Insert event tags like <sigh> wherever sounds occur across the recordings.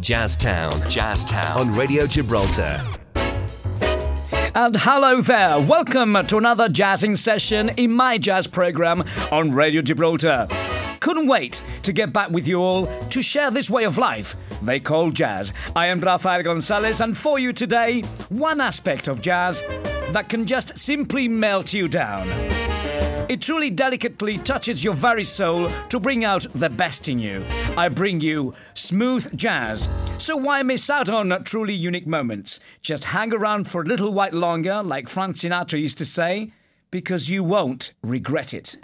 Jazztown. Jazztown. On Radio Gibraltar. And hello there. Welcome to another jazzing session in my jazz program on Radio Gibraltar. Couldn't wait to get back with you all to share this way of life they call jazz. I am Rafael Gonzalez, and for you today, one aspect of jazz that can just simply melt you down. It truly delicately touches your very soul to bring out the best in you. I bring you smooth jazz. So why miss out on truly unique moments? Just hang around for a little while longer, like Frank Sinatra used to say, because you won't regret it.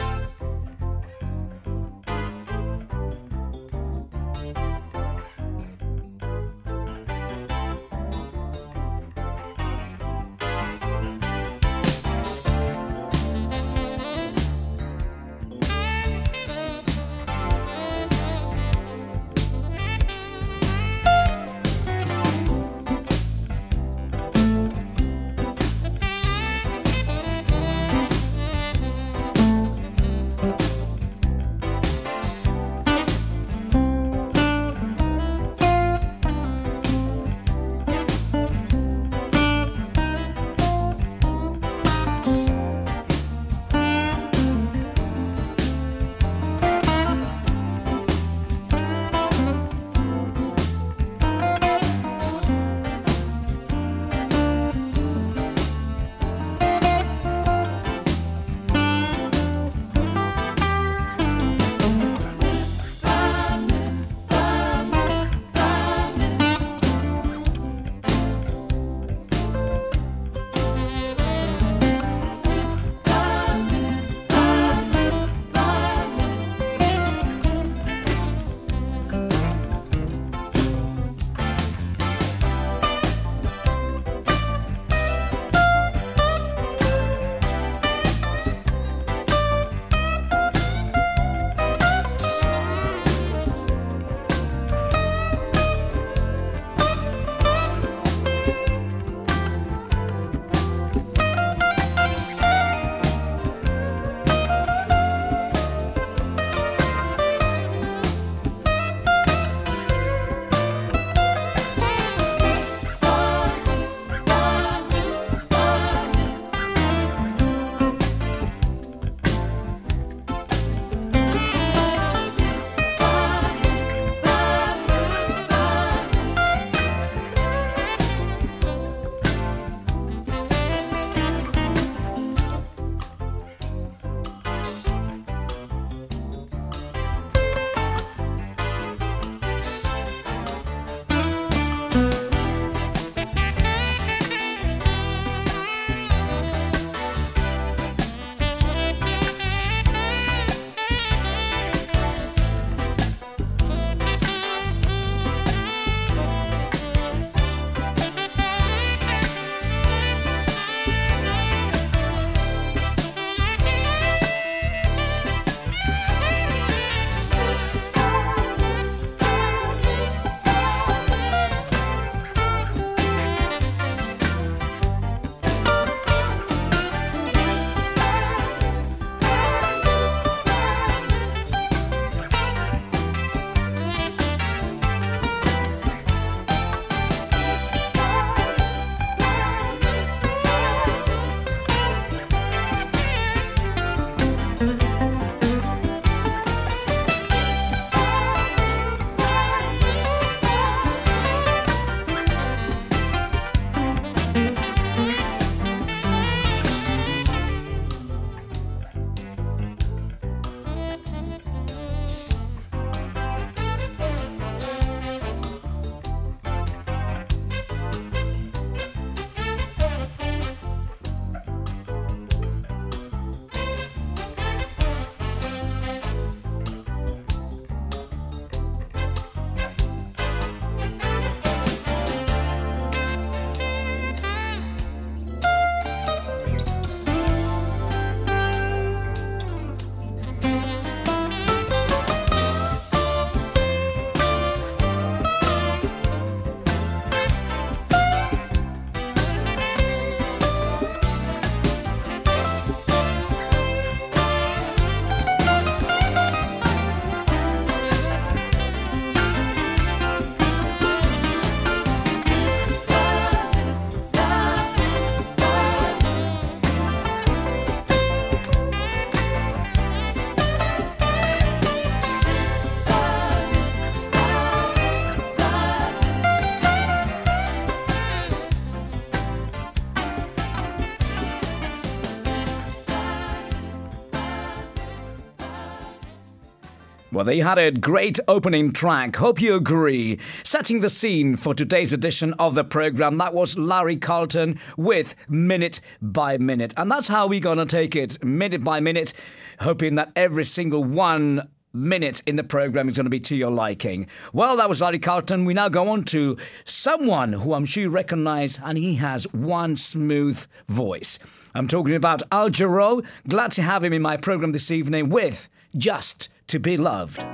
Well, they had a great opening track. Hope you agree. Setting the scene for today's edition of the program, that was Larry Carlton with Minute by Minute. And that's how we're going to take it, minute by minute, hoping that every single one minute in the program is going to be to your liking. Well, that was Larry Carlton. We now go on to someone who I'm sure you recognize, and he has one smooth voice. I'm talking about Al Jarreau. Glad to have him in my program this evening with Just to Be Loved.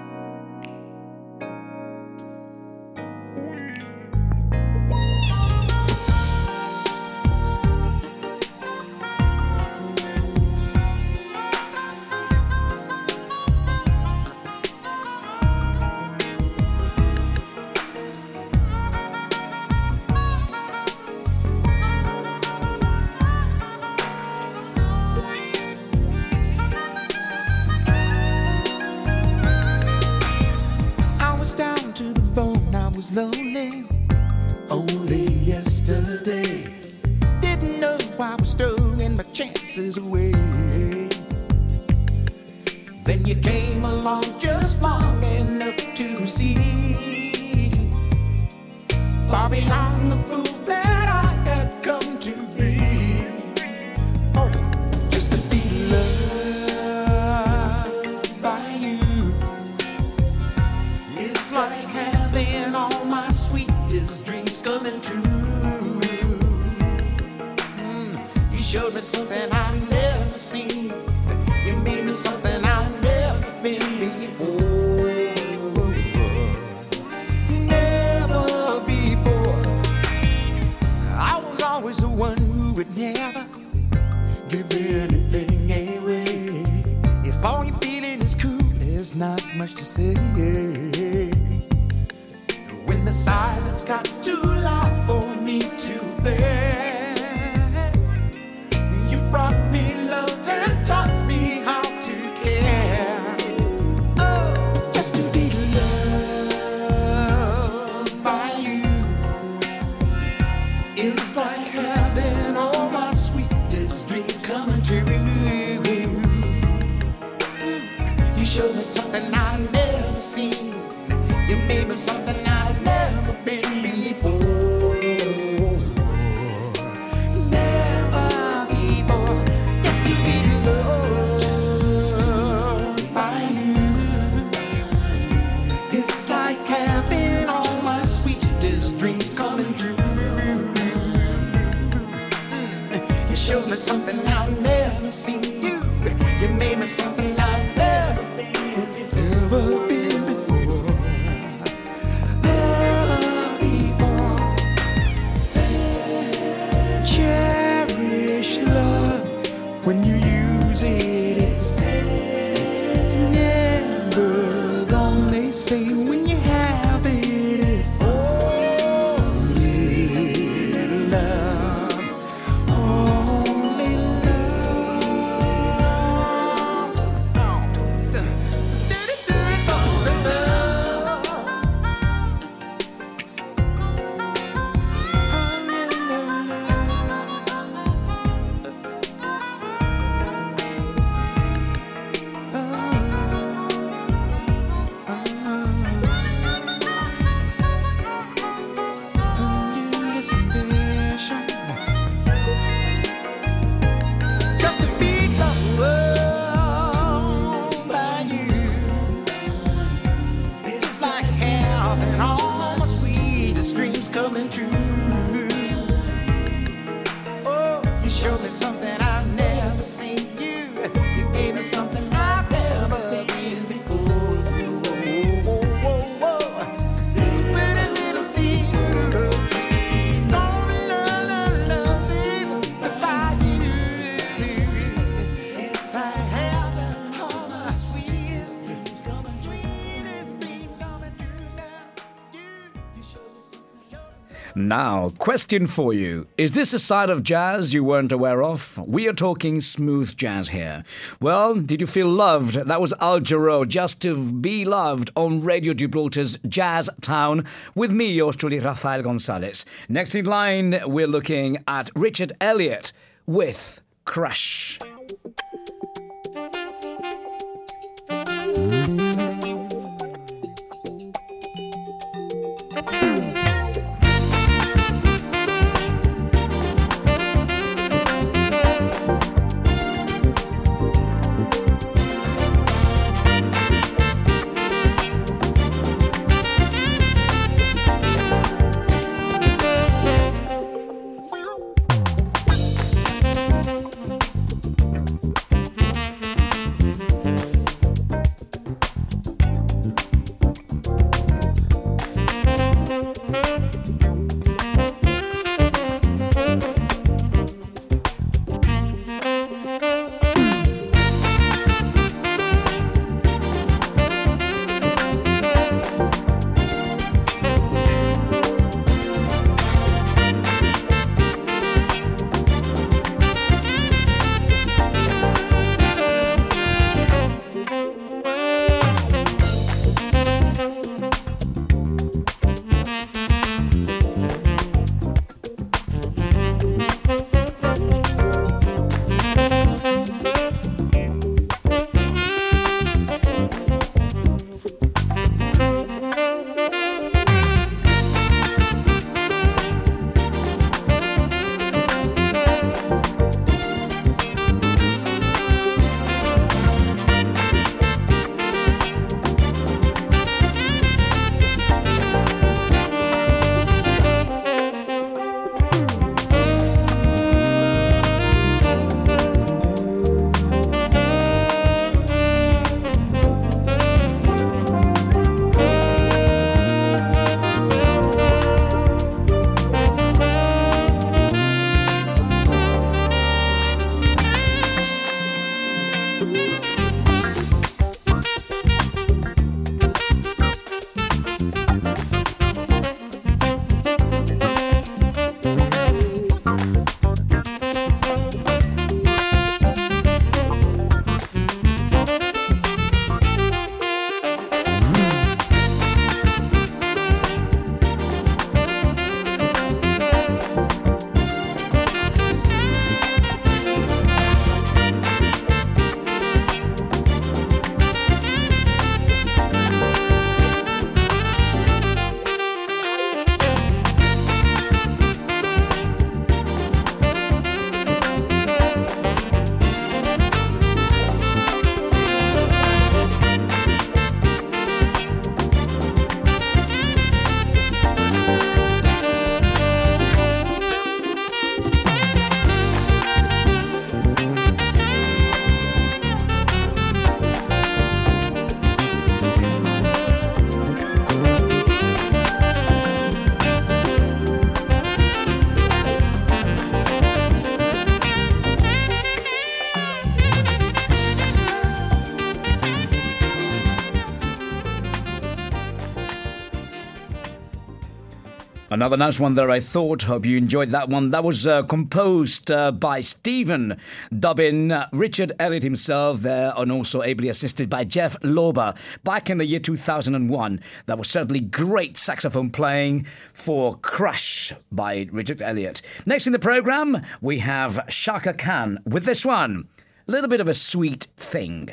much to say. When the silence got too Now, question for you. Is this a side of jazz you weren't aware of? We are talking smooth jazz here. Well, did you feel loved? That was Al Jarreau, Just to Be Loved on Radio Gibraltar's Jazz Town with me, yours truly, Rafael Gonzalez. Next in line, we're looking at Richard Elliott with Crush. Another nice one there, I thought. Hope you enjoyed that one. That was uh, composed uh, by Stephen Dobbin, uh, Richard Elliott himself there, and also ably assisted by Jeff Lorber back in the year 2001. That was certainly great saxophone playing for Crush by Richard Elliott. Next in the program, we have Chaka Khan with this one. A little bit of a sweet thing.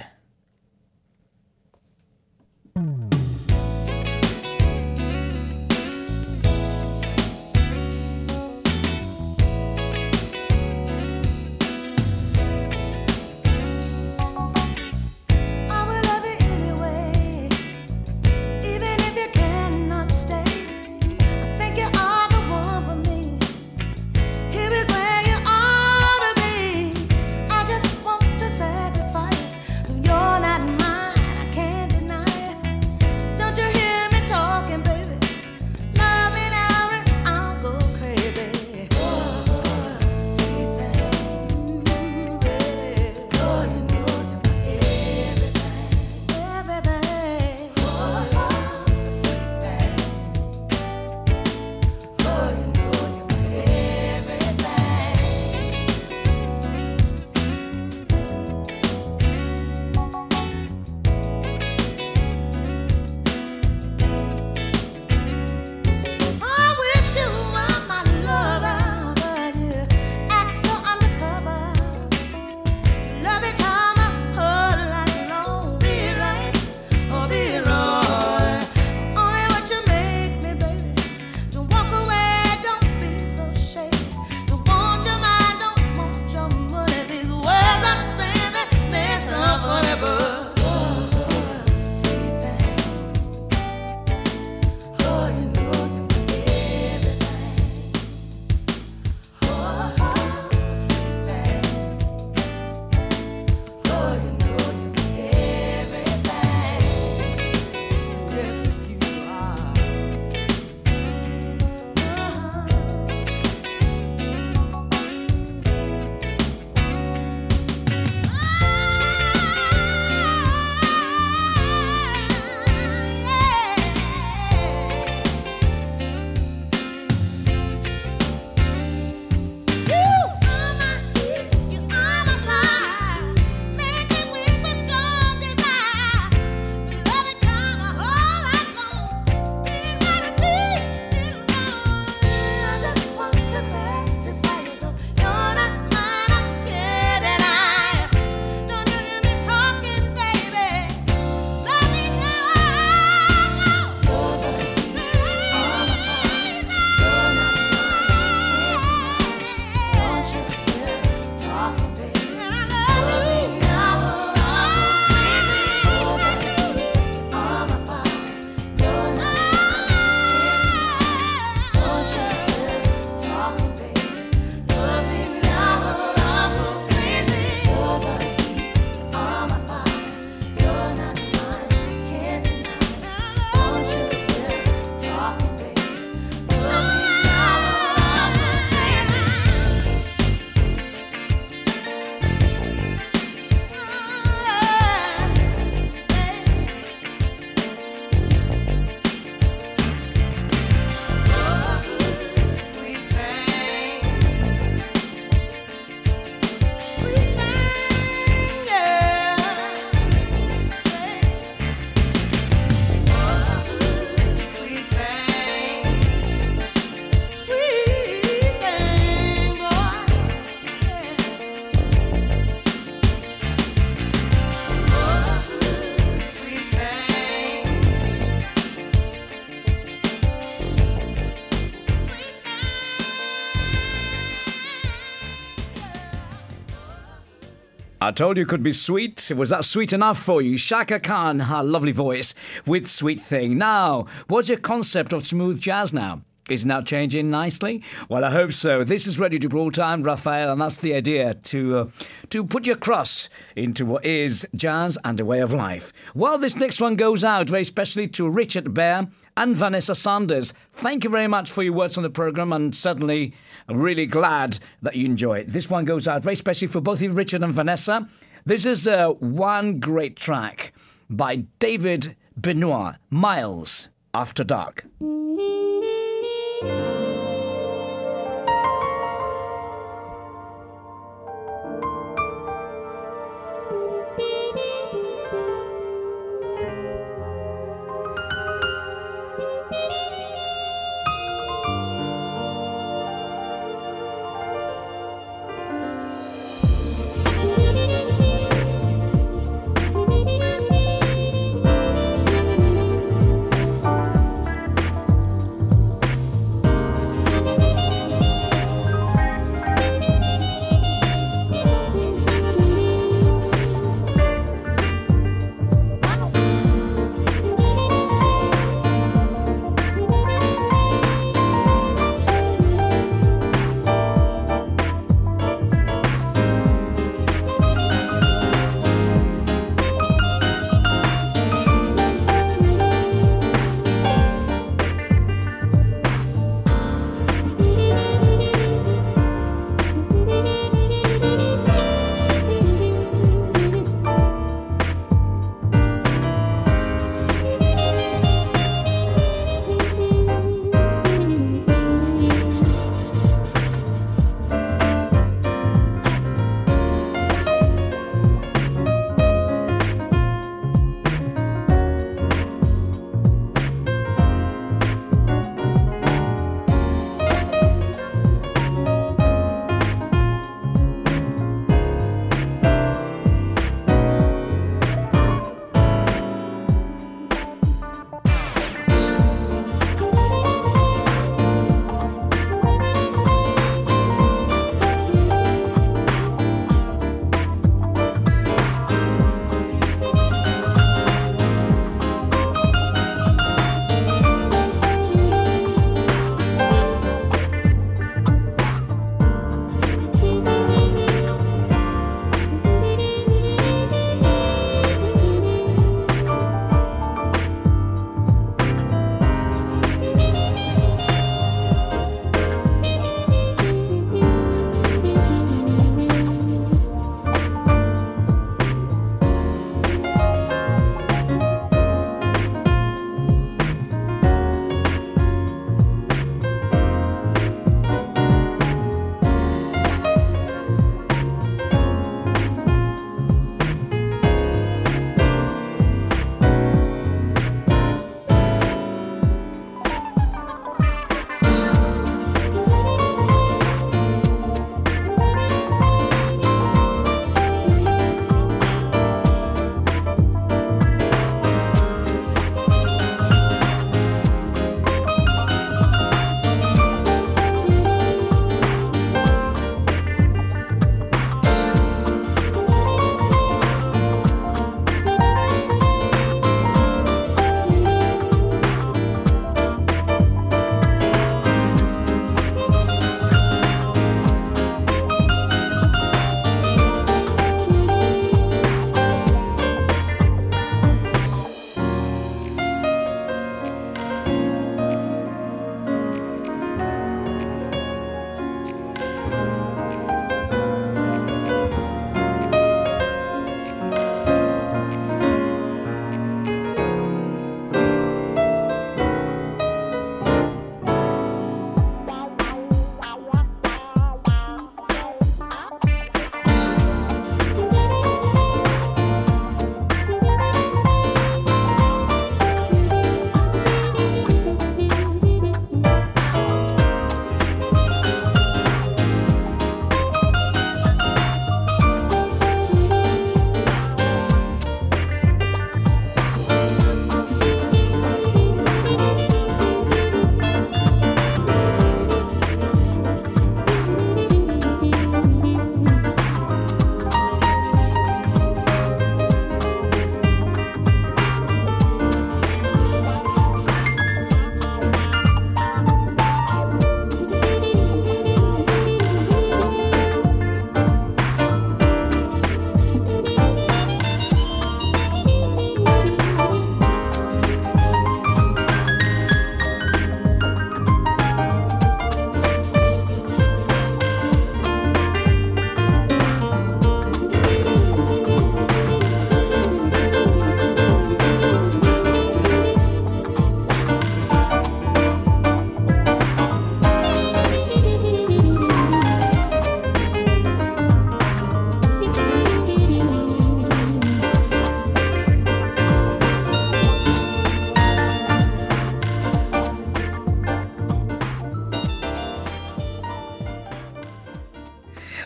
I told you it could be sweet. Was that sweet enough for you? Chaka Khan, her lovely voice with Sweet Thing. Now, what's your concept of smooth jazz now? Is now changing nicely? Well, I hope so. This is Ready to Brawl Time, Rafael, and that's the idea to uh, to put your cross into what is jazz and a way of life. Well, this next one goes out very specially to Richard Bear and Vanessa Sanders. Thank you very much for your words on the program, and certainly really glad that you enjoy it. This one goes out very specially for both you, Richard and Vanessa. This is uh, one great track by David Benoit, Miles After Dark.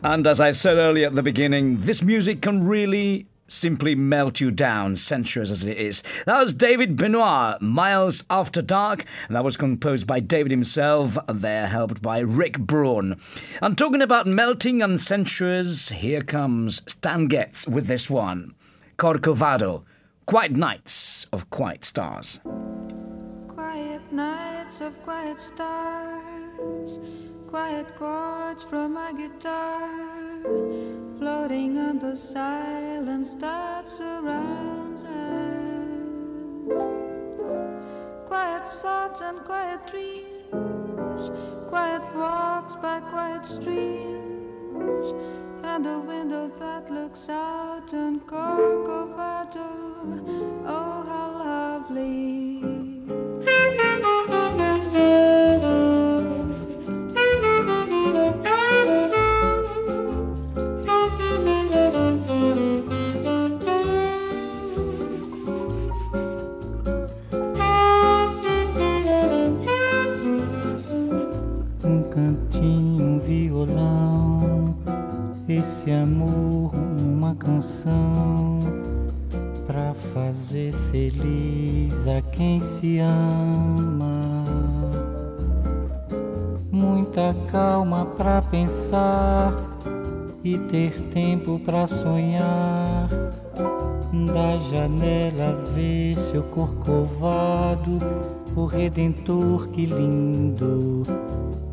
And as I said earlier at the beginning, this music can really simply melt you down, sensuous as it is. That was David Benoit, Miles After Dark, and that was composed by David himself, there helped by Rick Braun. And talking about melting and sensuous, here comes Stan Getz with this one Corcovado, Quiet Nights of Quiet Stars. Quiet nights of quiet stars, quiet chords from my guitar, floating on the silence that surrounds us. Quiet thoughts and quiet dreams, quiet walks by quiet streams, and a window that looks out on Corcovado. Oh, how lovely! Se ama. Muita calma pra pensar e ter tempo pra sonhar. Da janela ver seu corcovado, o redentor que lindo.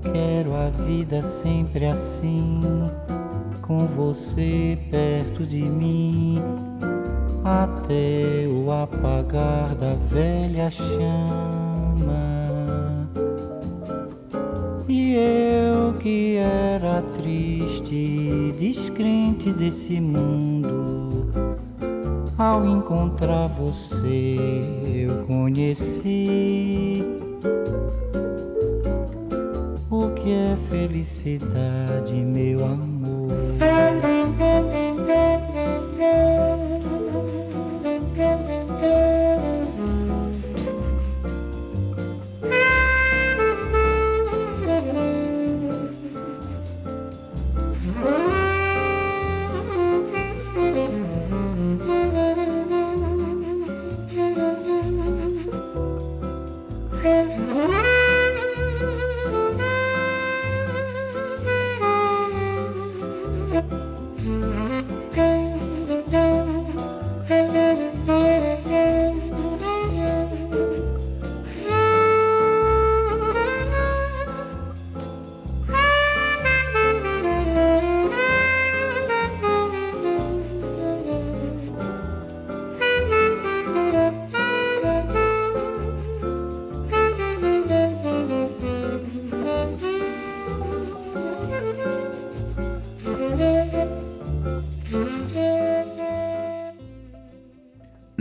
Quero a vida sempre assim, com você perto de mim, até o apagar da velha chama. E eu que era triste, descrente desse mundo, ao encontrar você eu conheci o que é felicidade, meu amor.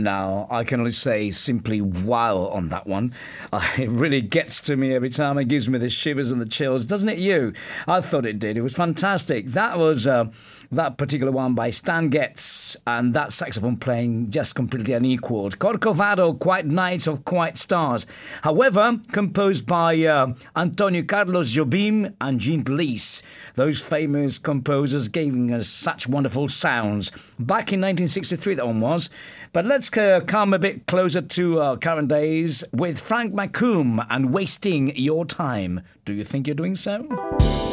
Now, I can only say simply wow on that one. <laughs> It really gets to me every time. It gives me the shivers and the chills, doesn't it? You? I thought it did. It was fantastic. That was uh, that particular one by Stan Getz, and that saxophone playing just completely unequaled. Corcovado, Quiet Nights of Quiet Stars. However, composed by uh, Antonio Carlos Jobim and Jean Delis. Those famous composers giving us such wonderful sounds. Back in 1963, that one was. But let's uh, come a bit closer to current days with Frank McComb and Wasting Your Time. Do you think you're doing so?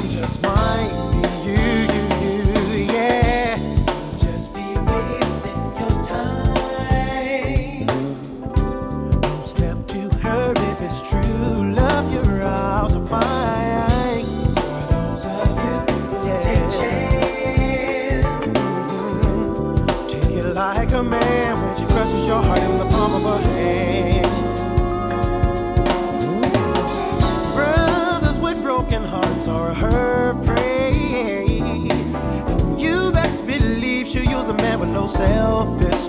Victim just be you, you, you, no selfish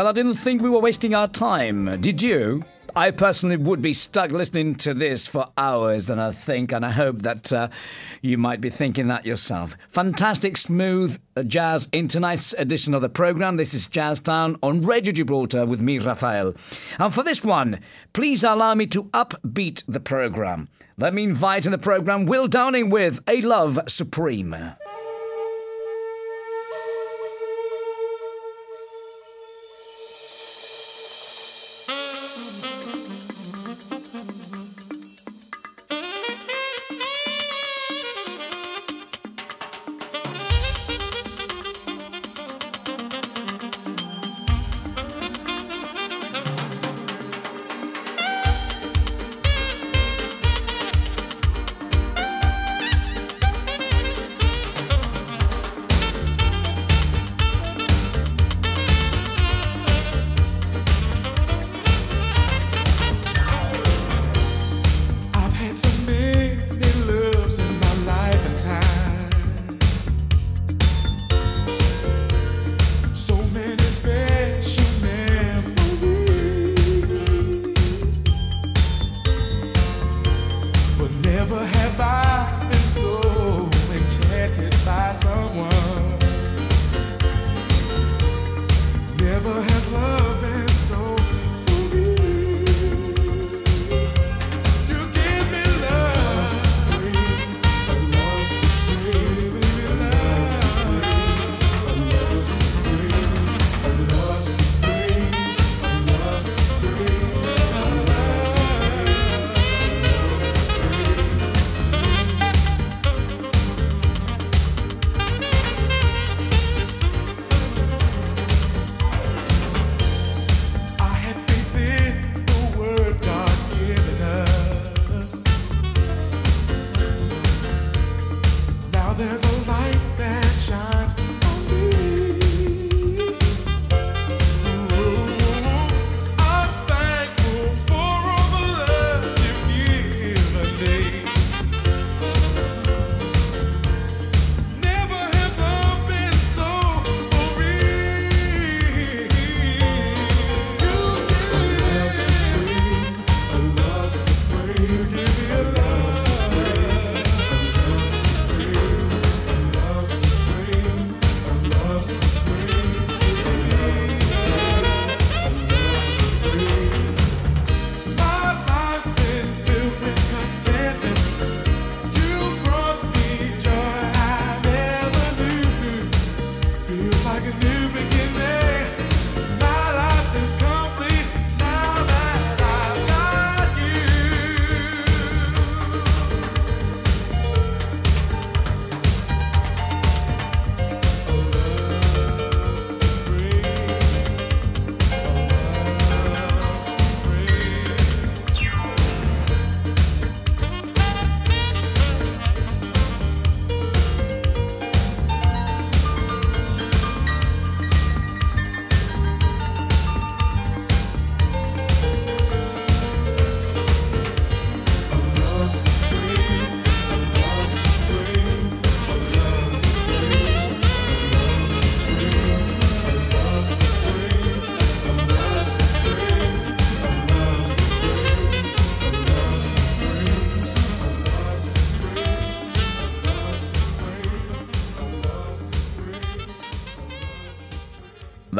Well, I didn't think we were wasting our time. Did you? I personally would be stuck listening to this for hours, and I think, and I hope that uh, you might be thinking that yourself. Fantastic, smooth uh, jazz in tonight's edition of the program. This is Jazz Town on Radio Gibraltar with me, Rafael. And for this one, please allow me to upbeat the program. Let me invite in the program Will Downing with A Love Supreme.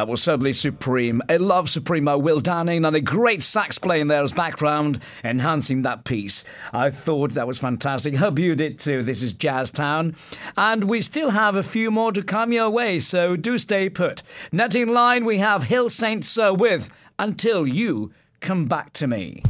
That was certainly supreme. A love supremo, Will Downing, and a great sax playing there as background, enhancing that piece. I thought that was fantastic. Hope you did too. This is Jazz Town. And we still have a few more to come your way, so do stay put. Net in line, we have Hil St. Soul with Until You Come Back to Me.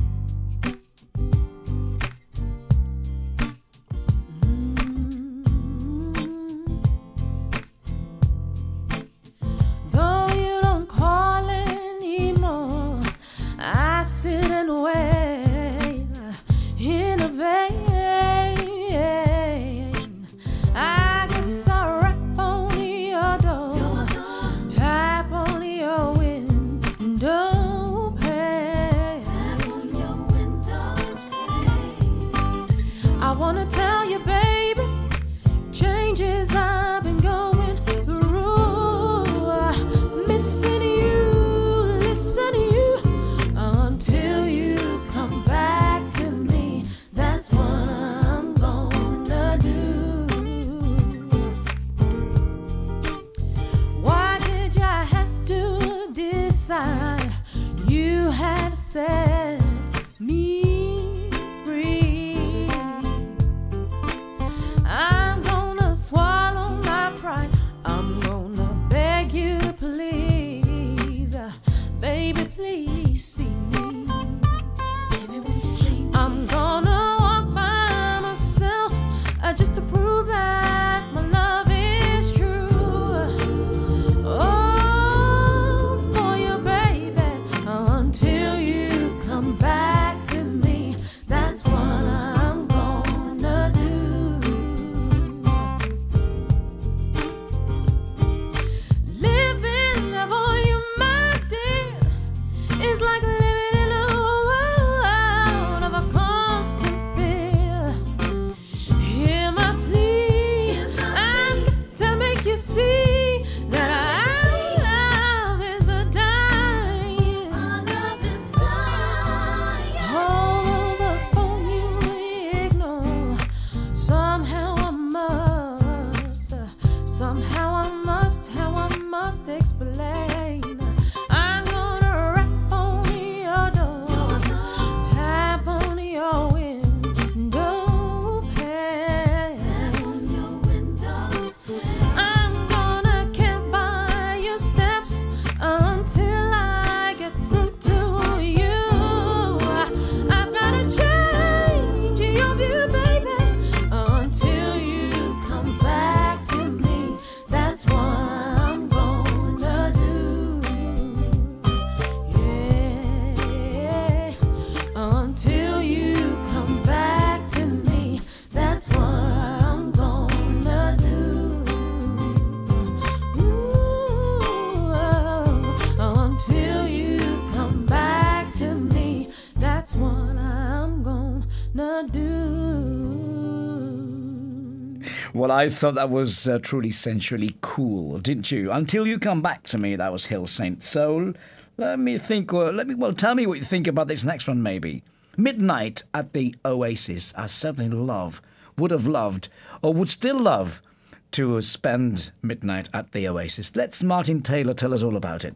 Well, I thought that was uh, truly sensually cool, didn't you? Until you come back to me, that was Hil St. Soul. Let me think. Well, let me. Well, tell me what you think about this next one, maybe. Midnight at the Oasis. I certainly love, would have loved, or would still love, to spend midnight at the Oasis. Let's Martin Taylor tell us all about it.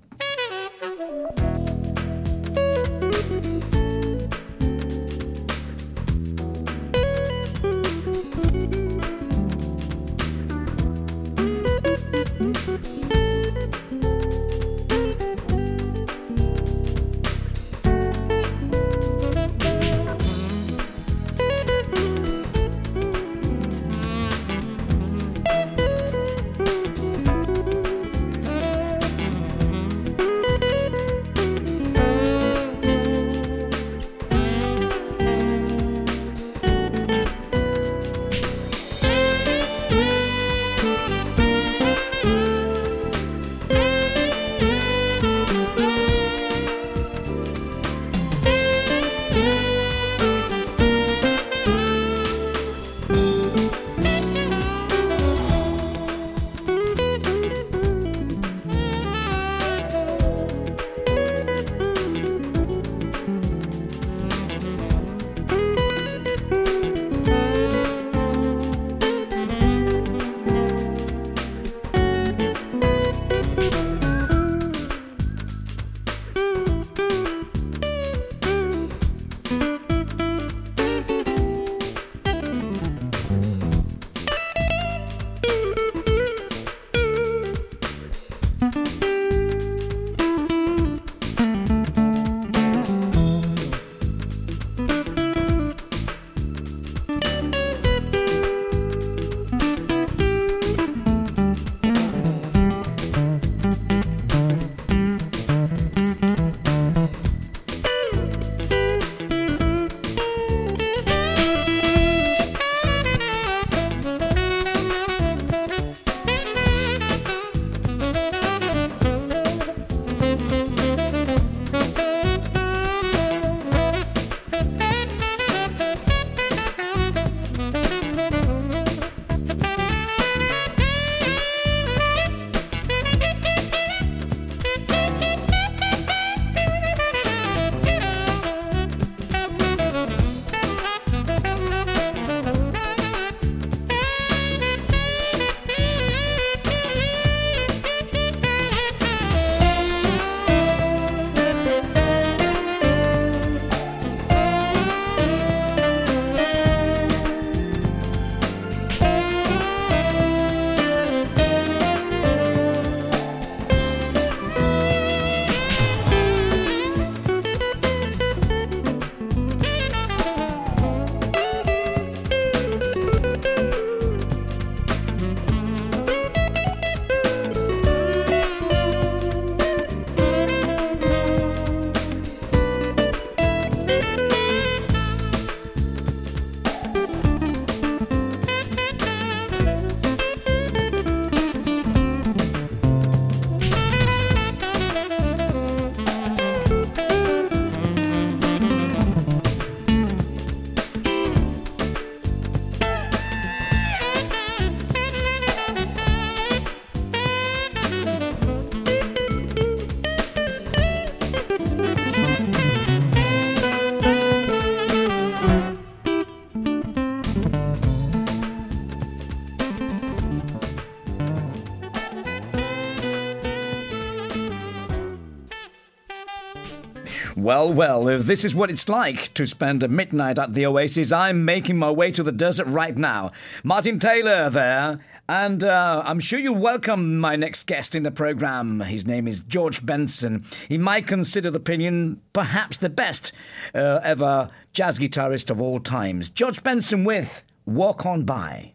Well, well, if this is what it's like to spend a midnight at the Oasis, I'm making my way to the desert right now. Martin Taylor there. And uh, I'm sure you'll welcome my next guest in the program. His name is George Benson. He might consider the opinion perhaps the best uh, ever jazz guitarist of all times. George Benson with Walk On By.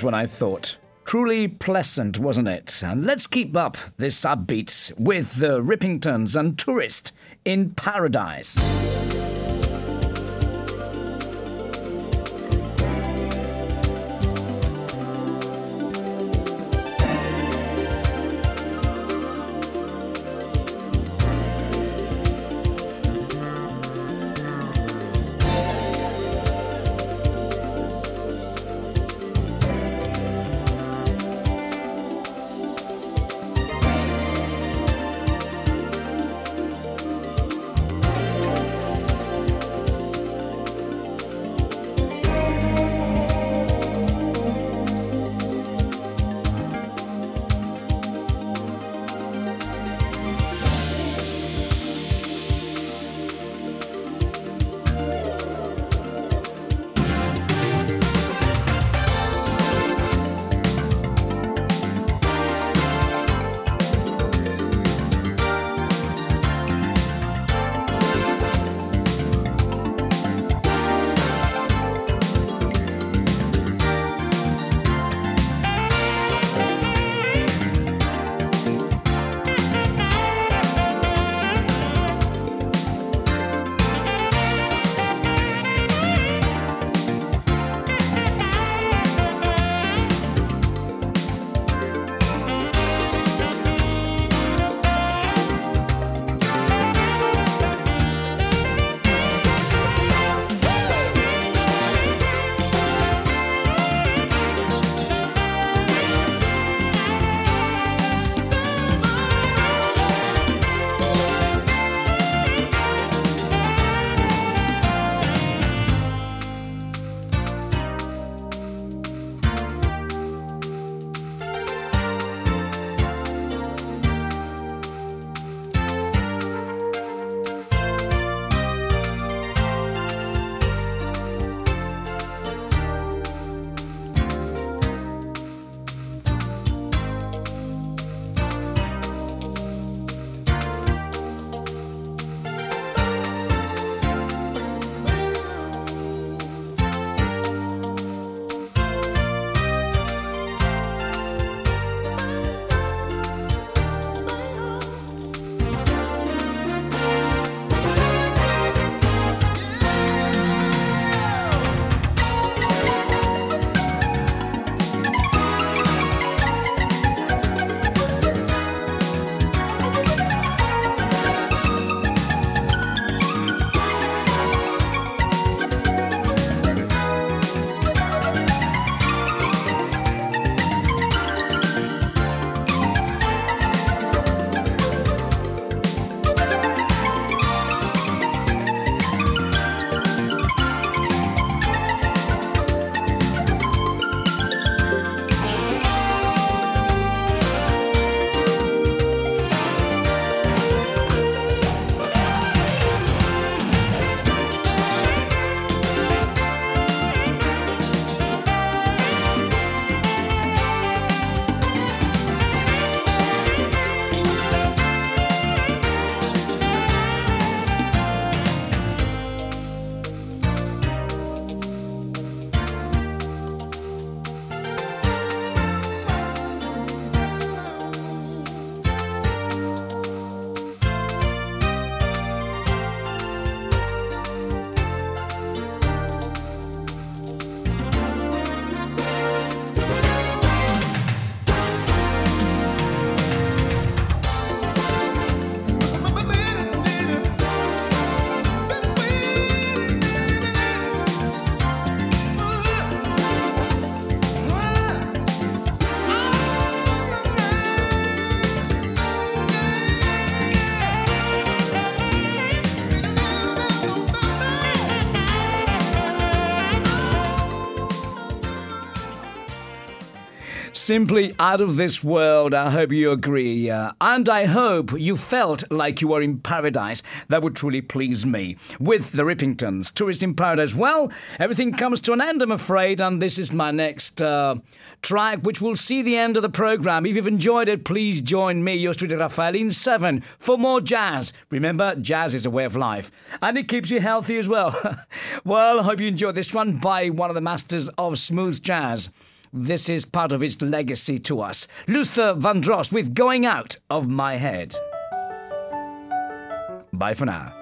One, I thought. Truly pleasant, wasn't it? And let's keep up this upbeat with the Rippingtons and Tourist in Paradise. Simply out of this world. I hope you agree. Uh, and I hope you felt like you were in paradise. That would truly please me. With the Rippingtons, Tourist in Paradise. Well, everything comes to an end, I'm afraid. And this is my next uh, track, which will see the end of the program. If you've enjoyed it, please join me, your street Rafael, in seven for more jazz. Remember, jazz is a way of life. And it keeps you healthy as well. <laughs> well, I hope you enjoyed this one by one of the masters of smooth jazz. This is part of his legacy to us. Luther Vandross with Going Out of My Head. Bye for now.